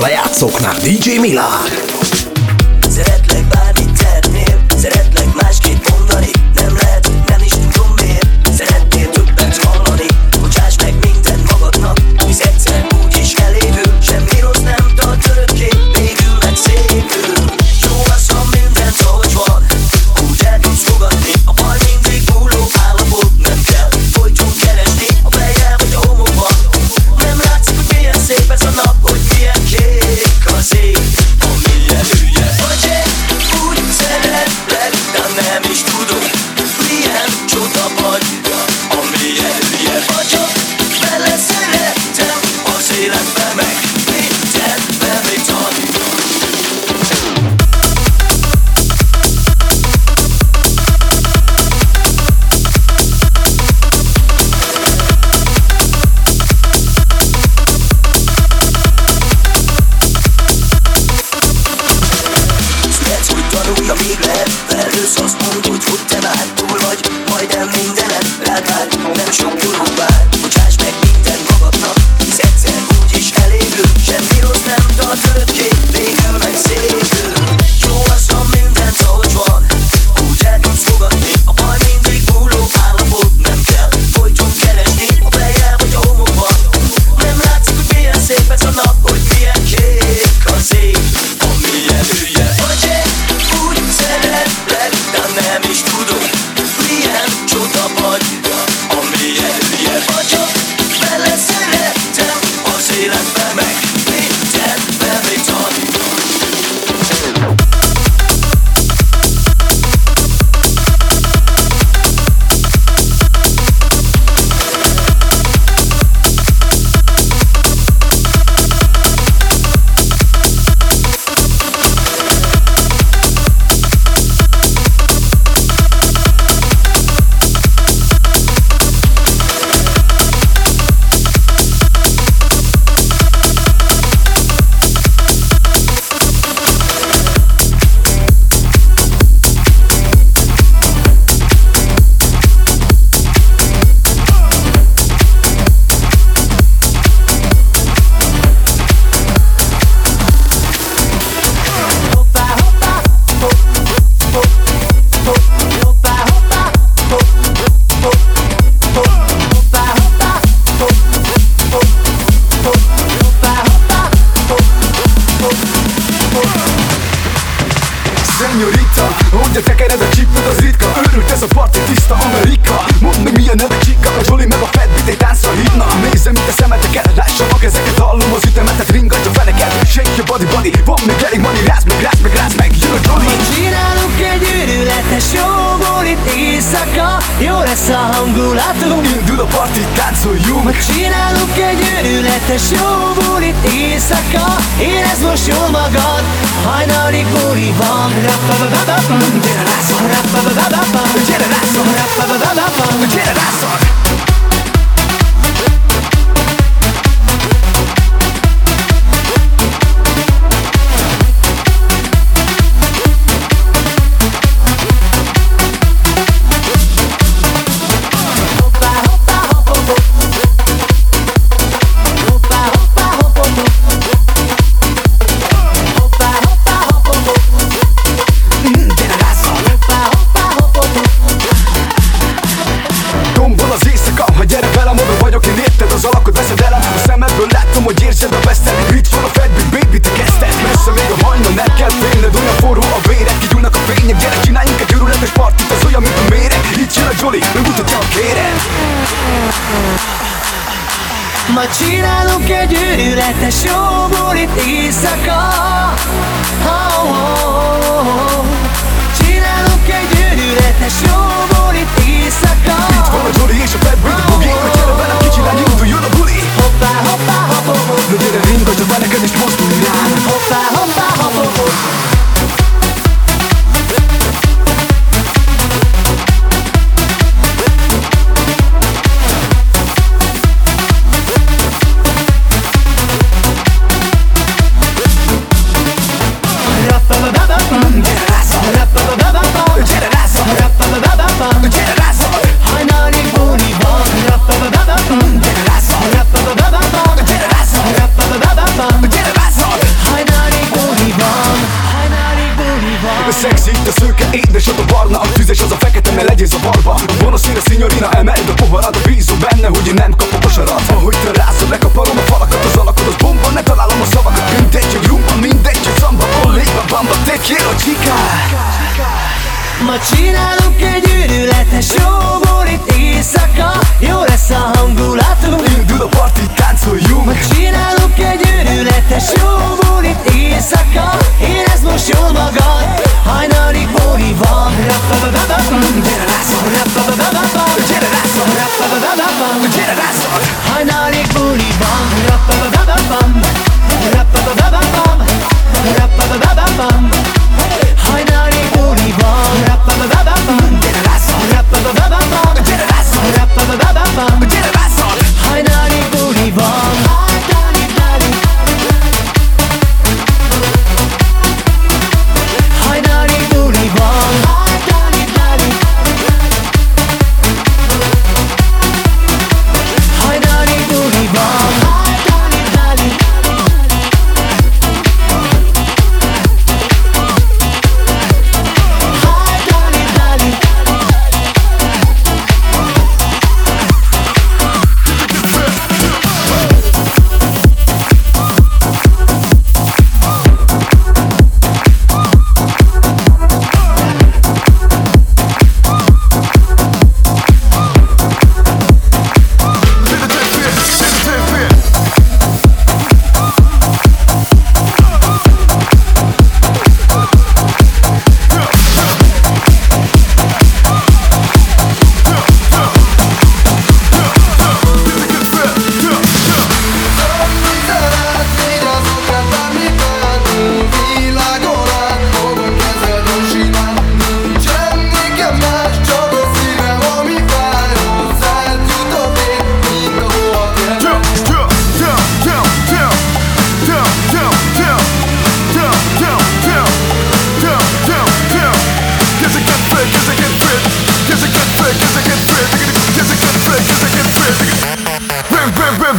lejátszóknál DJ Milán. Szeretlek bár... egy éjszaka. Oh oh, oh, oh, oh. Csinálunk egy őrületes jó bulit éjszaka. Itt van a Jolly és a Bad Boy, oh, a Boogie A caravan a kicsi lány, induljon a buli. Hoppá, hoppá, hoppá, hoppá Na gyere, ringass a belekedést, mozdulj rám Hoppá, hoppá.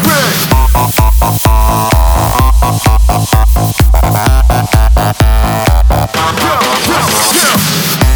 big. Yeah, yeah, yeah.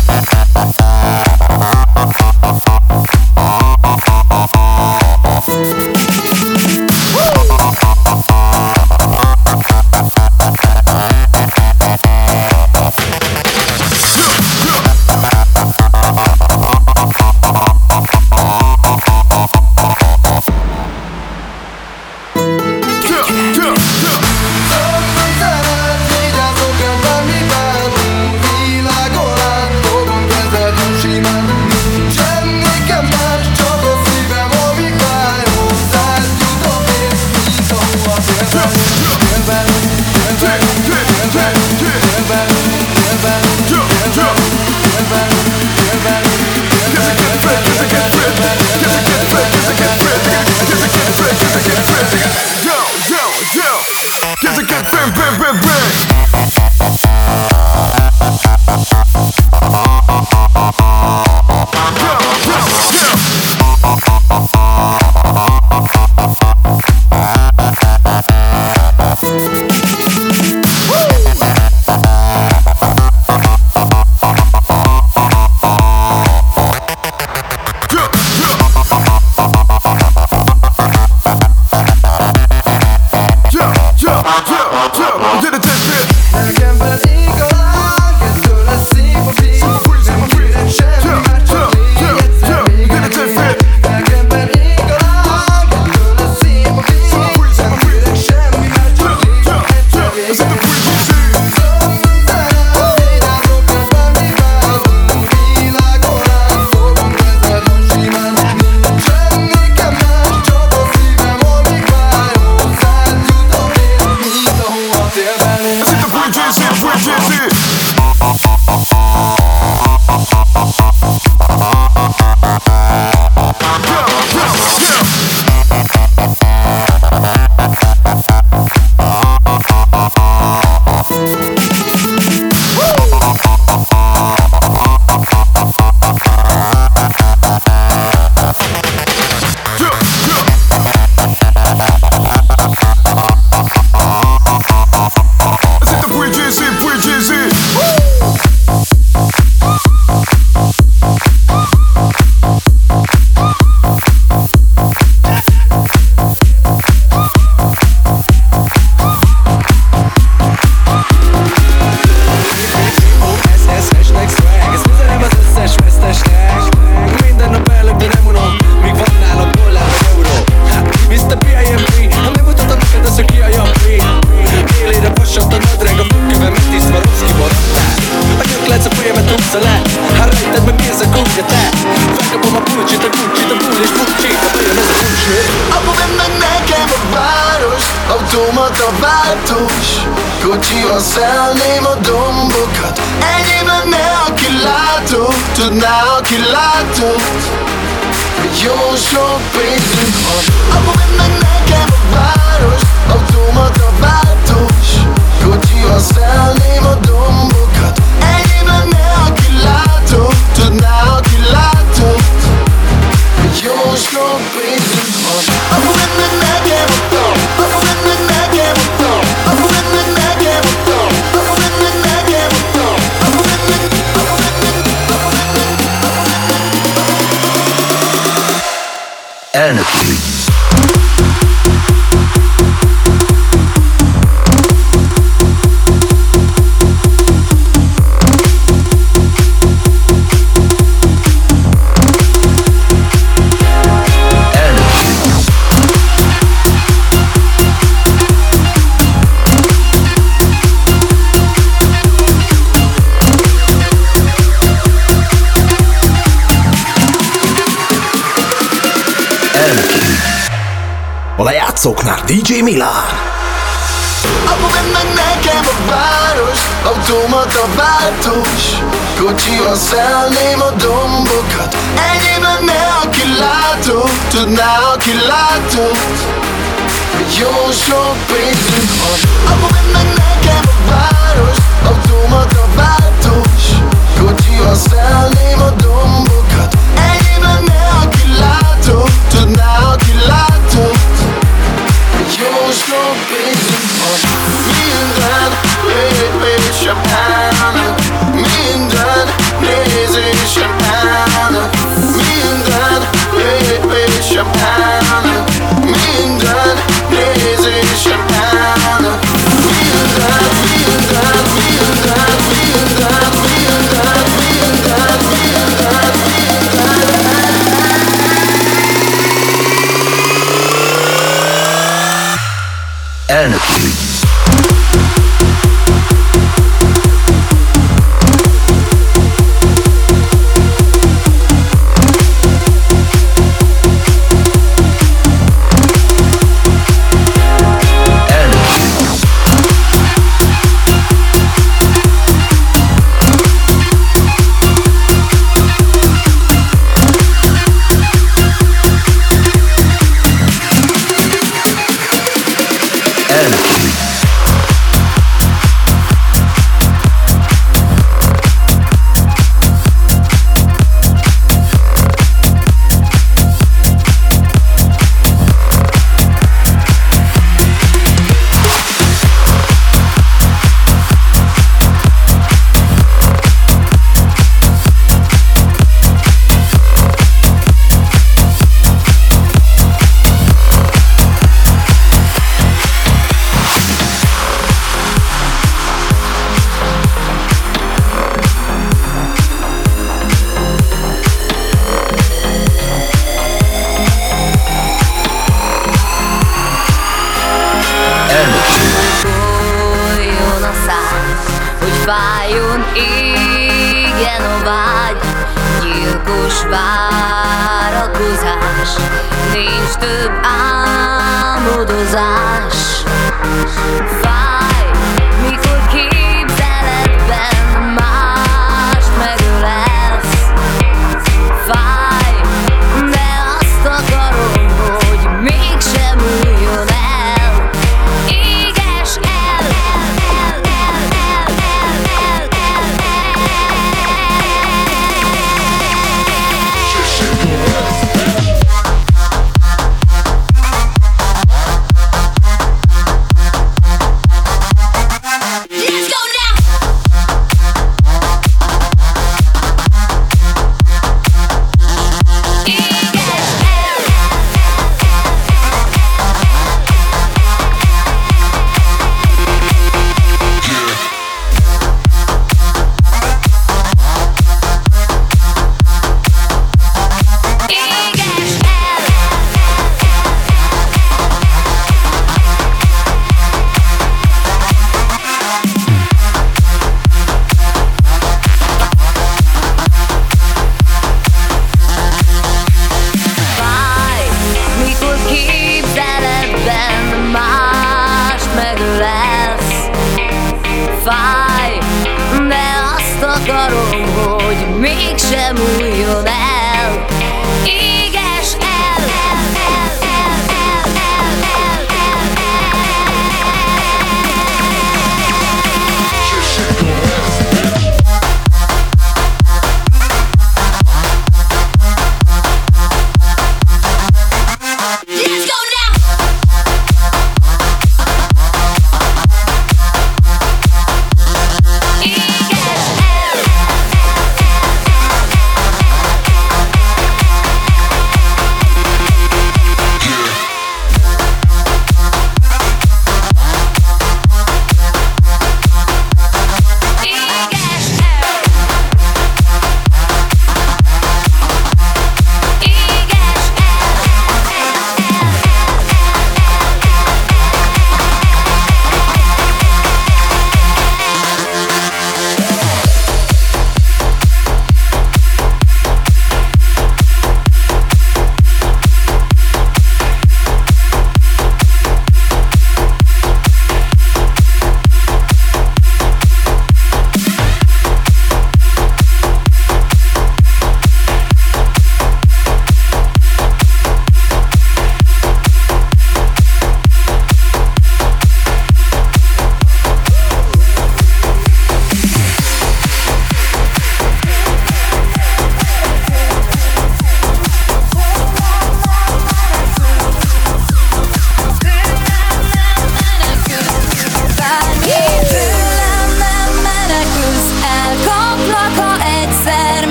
Jobban szelném a dombokat. Enyémben ne aki látó Tudná aki látó Hogy jó sok pénzünk van. Apu, meg DJ Milán. Apu, vedd meg nekem a város, automata váltós. Kocsival szelném a dombokat, enyém lenne a kilátó Tudná a kilátót, hogy jó sok pénzünk van. Apu, vedd meg nekem a város, automata váltós. Kocsival szelném a Million Millionen champagne.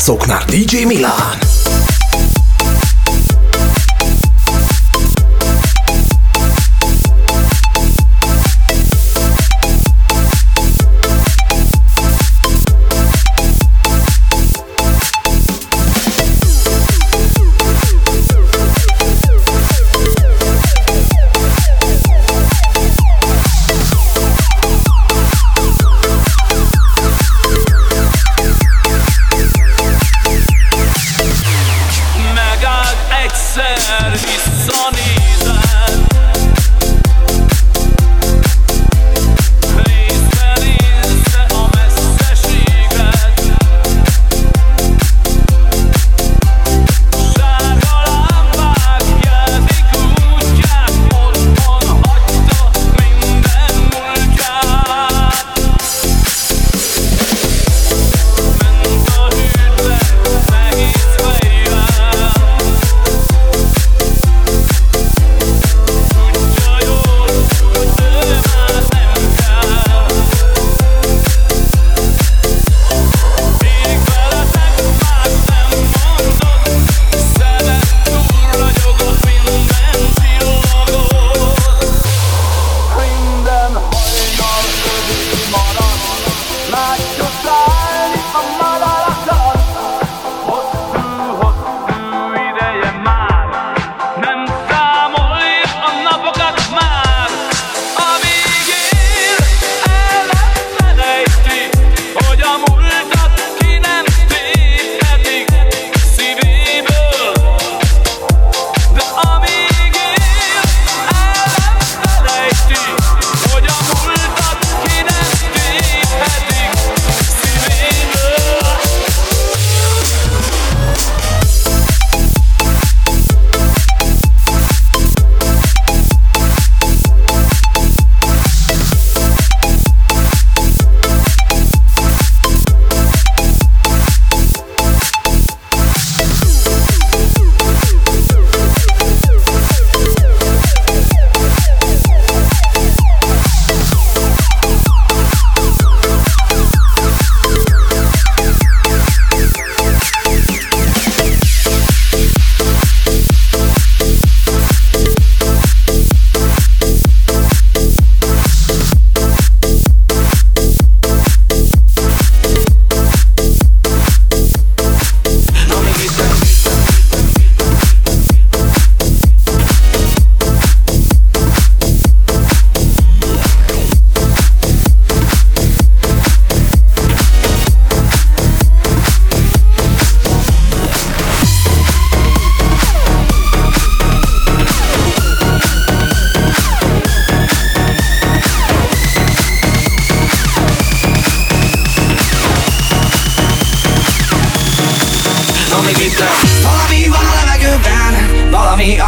A lejátszóknál DJ Milán.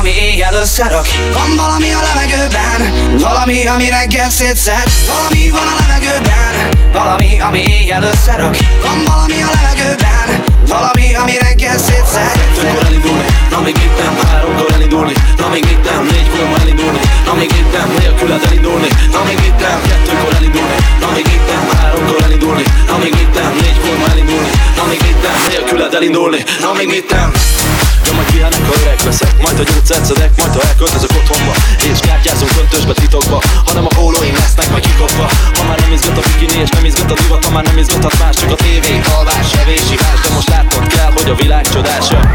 Ami éjjel összerak. Van valami a levegőben Valami, ami reggel szétszed. Valami van a levegőben Valami, ami éjjel összerak. Van valami a levegőben Valami, ami reggel szétszed Kettőkor elindulni, na még itt nem Háromkor elindulni, na még itt nem Négykor ma elindulni, na még itt nem Nélküled elindulni, na még itt nem Kettőkor elindulni, na még itt nem Háromkor elindulni, na még itt nem Négykor ma elindulni, na még itt nem Nélküled elindulni, na még itt nem. Ja, majd pihenek, ha öreg leszek Majd a gyógyszert szedek, majd ha elköltözök otthonba És kártyázunk köntösbe titokba Hanem a pólóim lesznek majd kikopva. Ha már nem izgat a bikini és nem izgat a divat Ha már nem izgathat más, csak a tévé Alvás, evés, ivás De most látnod kell, hogy a világ csodása.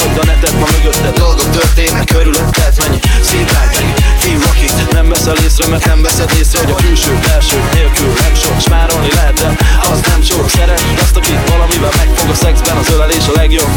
Hogy a netet ma mögötted Dolgok történnek körülötted Mennyi szívrány, mennyi fiú, akit nem veszel észre Mert nem veszed észre, hogy a külső, belső nélkül nem sok Smárolni lehet, de az nem sok. Szeretd azt, akit valamivel megfog a szexben Az ölelés a legjobb.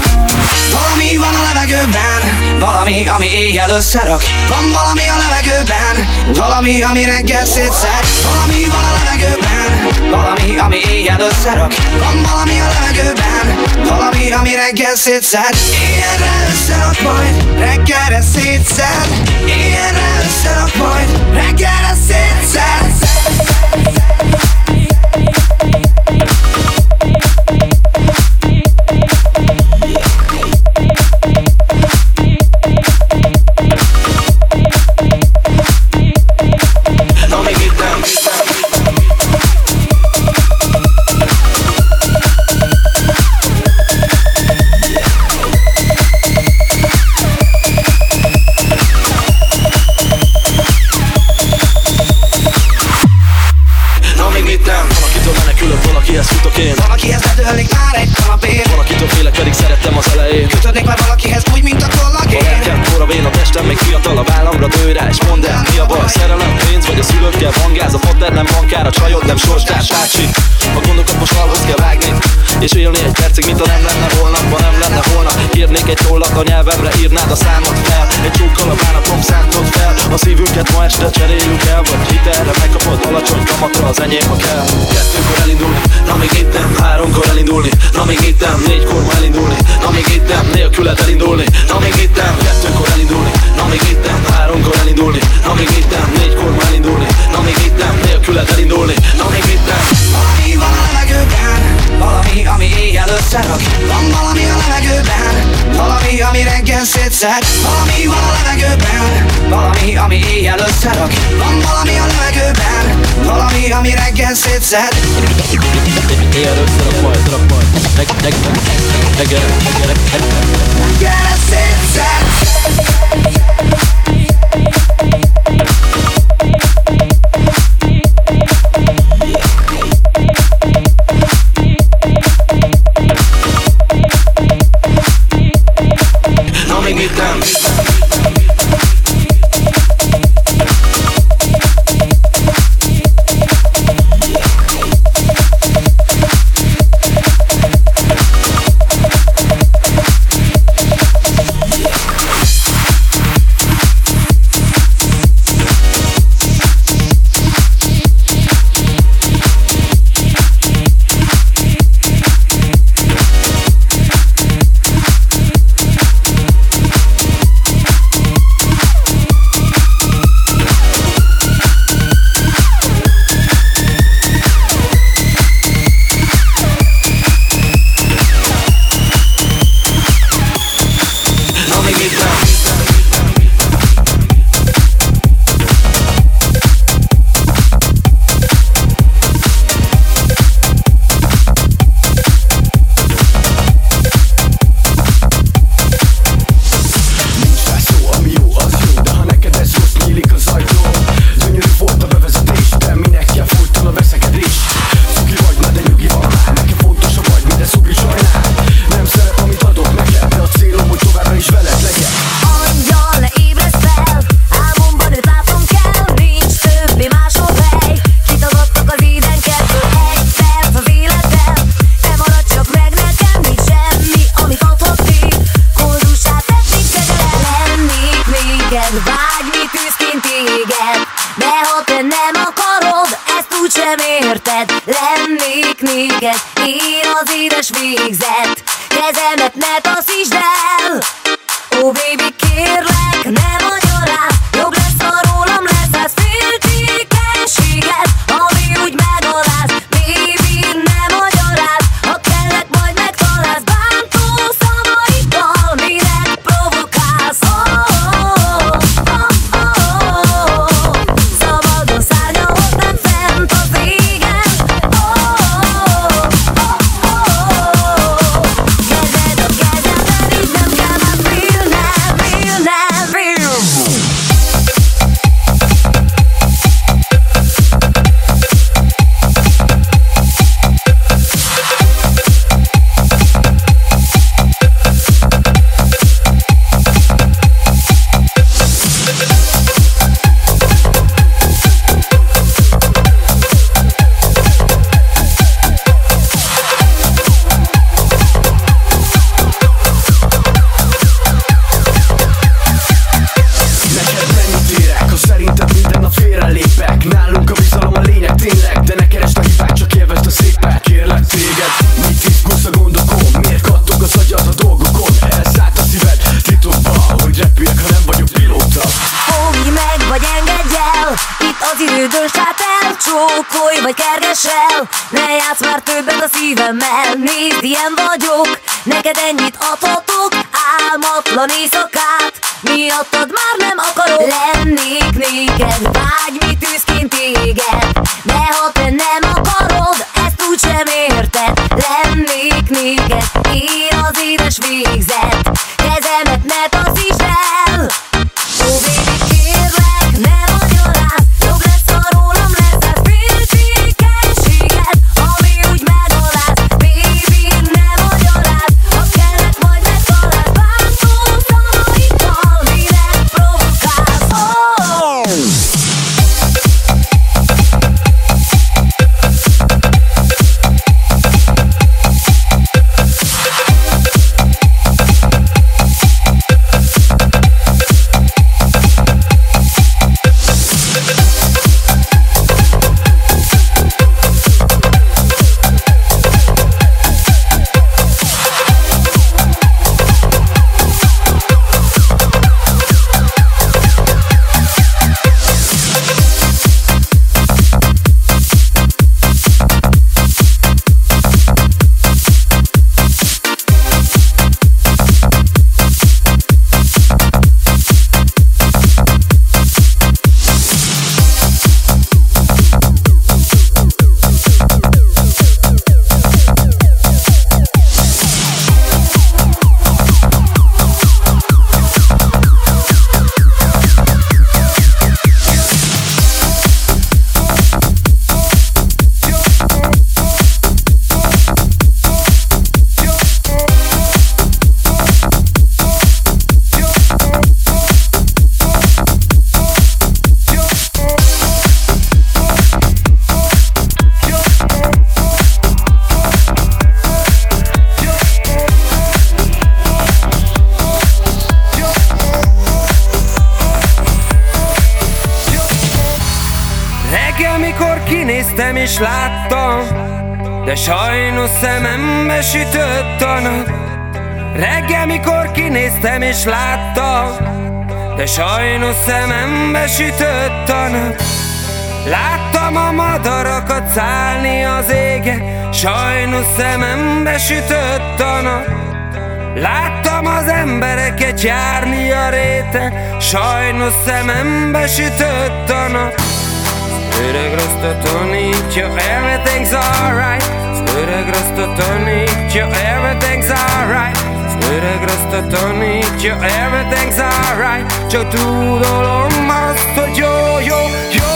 Valami van a levegőben Valami, ami éjjel összerak. Van valami a levegőben Valami, ami reggel szétszed. Valami van a levegőben Valami, ami éjjel összerak. Van valami a levegőben Valami, ami reggel szétszed Éjjelre összerak majd Reggelre szétszed Éjjelre összerak majd Reggelre szétszed Na a csajod nem sorstárs bácsi. A gondokat most valhoz kell vágni. És élni egy percig, mint ha nem lenne egy tollat a nyelvemre, írnád a számot fel. Egy csókkal a bánatom szántod fel. A szívünket ma este cseréljük el Vagy hitelre megkapod alacsony kamatra az enyém, ha kell. Kettőkor elindulni, na még itt Háromkor elindulni, na még itt Négykor ma elindulni, na még itt nem Nélküled elindulni, na még itt Kettőkor elindulni, na még itt Háromkor elindulni, na még itt Négykor ma elindulni, na még itt nem Nélküled elindulni, na még itt nem. Van a levegőben Valami, ami éjjel összerak Van valami a levegőben Valami, ami reggel szétszed Valami van a levegőben Valami, ami éjjel összerak Van valami a levegőben Valami, ami reggel szétszed Éjjel összerak majd, rak majd Reg, reg, reg, reg, reg, reg, reg, Reggel szétszed nem akarod Ezt úgysem érted. Lennék néged Én az édes végzet. Kezemet ne taszítsd el. Ó, baby, kérlek, Neked ennyit adhatok Álmatlan éjszakát. Miattad már nem akarok Lennék néked Vágy, mi tűzként éged De ha te nem akarod Ezt úgysem érted. Lennék néked Én az édes végzet néztem és láttam De sajnos szemembe sütött a nap. Reggel mikor kinéztem és láttam De sajnos szemembe sütött a nap. Láttam a madarakat szállni az égen Sajnos szemembe sütött a nap. Láttam az embereket járni a réten Sajnos szemembe sütött a nap Studegrosto tonic, yo everything's alright. Studegrosto tonic, yo everything's alright. Studegrosto tonic, yo everything's alright. Yo tutto lo masto, yo, yo, yo.